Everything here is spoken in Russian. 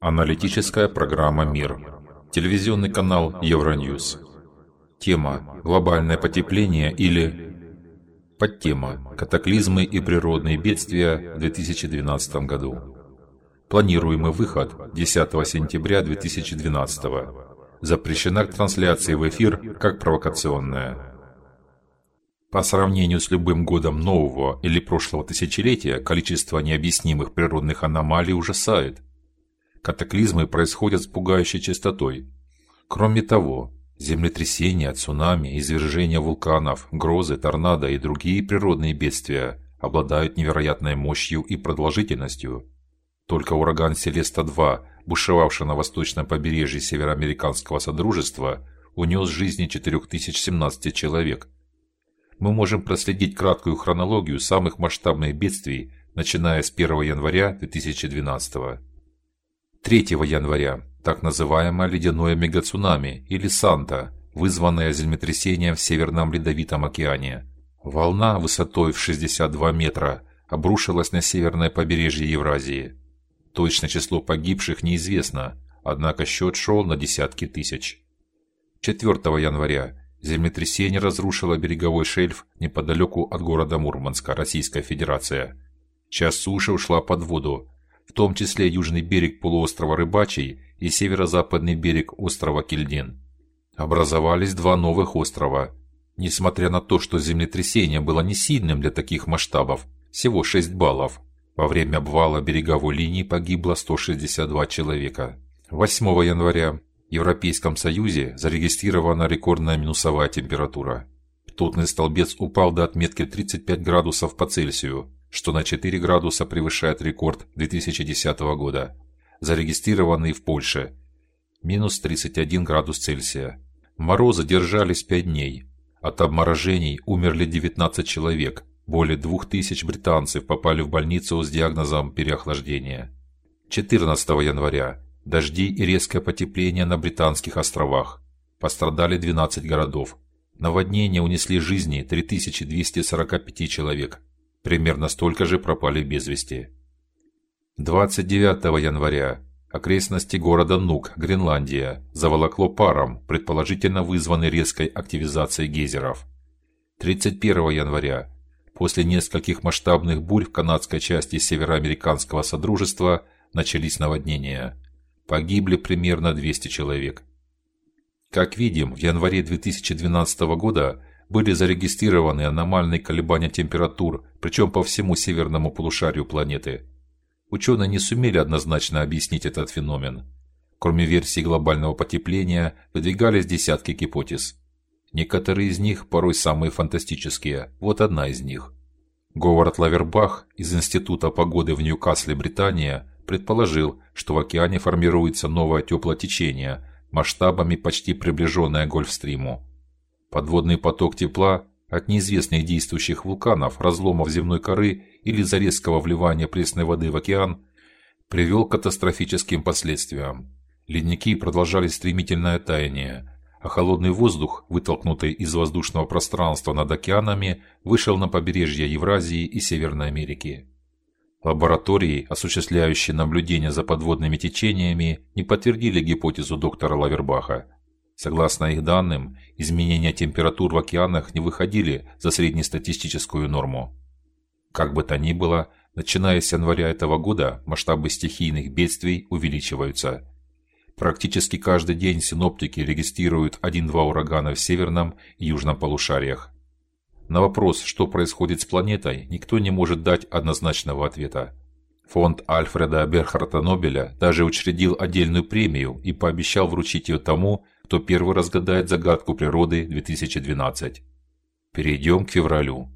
Аналитическая программа «Мир». Телевизионный канал Евроньюз. Тема «Глобальное потепление» или Подтема «Катаклизмы и природные бедствия в 2012 году». Планируемый выход 10 сентября 2012 Запрещена к трансляции в эфир как провокационная. По сравнению с любым годом нового или прошлого тысячелетия, количество необъяснимых природных аномалий ужасает. Катаклизмы происходят с пугающей частотой. Кроме того, землетрясения, цунами, извержения вулканов, грозы, торнадо и другие природные бедствия обладают невероятной мощью и продолжительностью. Только ураган Селеста-2, бушевавший на восточном побережье Североамериканского Содружества, унес жизни 4017 человек – мы можем проследить краткую хронологию самых масштабных бедствий, начиная с 1 января 2012 -го. 3 января так называемое ледяное мегацунами или Санта, вызванное землетрясением в Северном Ледовитом океане. Волна высотой в 62 метра обрушилась на северное побережье Евразии. Точное число погибших неизвестно, однако счет шел на десятки тысяч. 4 января Землетрясение разрушило береговой шельф неподалеку от города Мурманска, Российская Федерация. Часть суши ушла под воду, в том числе южный берег полуострова Рыбачий и северо-западный берег острова Кильдин. Образовались два новых острова. Несмотря на то, что землетрясение было не сильным для таких масштабов, всего 6 баллов, во время обвала береговой линии погибло 162 человека. 8 января в Европейском Союзе зарегистрирована рекордная минусовая температура. Ртутный столбец упал до отметки 35 градусов по Цельсию, что на 4 градуса превышает рекорд 2010 года, зарегистрированный в Польше минус 31 градус Цельсия. Морозы держались 5 дней. От обморожений умерли 19 человек. Более 2000 британцев попали в больницу с диагнозом переохлаждения. 14 января Дожди и резкое потепление на британских островах. Пострадали 12 городов. Наводнения унесли жизни 3245 человек. Примерно столько же пропали без вести. 29 января окрестности города Нук, Гренландия, заволокло паром, предположительно вызванный резкой активизацией гейзеров. 31 января после нескольких масштабных бурь в канадской части североамериканского содружества начались наводнения. Погибли примерно 200 человек. Как видим, в январе 2012 года были зарегистрированы аномальные колебания температур, причем по всему северному полушарию планеты. Ученые не сумели однозначно объяснить этот феномен. Кроме версии глобального потепления, выдвигались десятки гипотез. Некоторые из них порой самые фантастические. Вот одна из них. Говард Лавербах из Института погоды в Ньюкасле, Британия, предположил, что в океане формируется новое теплое течение, масштабами почти приближенное к Гольфстриму. Подводный поток тепла от неизвестных действующих вулканов, разломов земной коры или из-за резкого вливания пресной воды в океан привел к катастрофическим последствиям. Ледники продолжали стремительное таяние, а холодный воздух, вытолкнутый из воздушного пространства над океанами, вышел на побережье Евразии и Северной Америки. Лаборатории, осуществляющие наблюдения за подводными течениями, не подтвердили гипотезу доктора Лавербаха. Согласно их данным, изменения температур в океанах не выходили за среднестатистическую норму. Как бы то ни было, начиная с января этого года масштабы стихийных бедствий увеличиваются. Практически каждый день синоптики регистрируют один-два урагана в северном и южном полушариях. На вопрос, что происходит с планетой, никто не может дать однозначного ответа. Фонд Альфреда Берхарта Нобеля даже учредил отдельную премию и пообещал вручить ее тому, кто первый разгадает загадку природы 2012. Перейдем к февралю.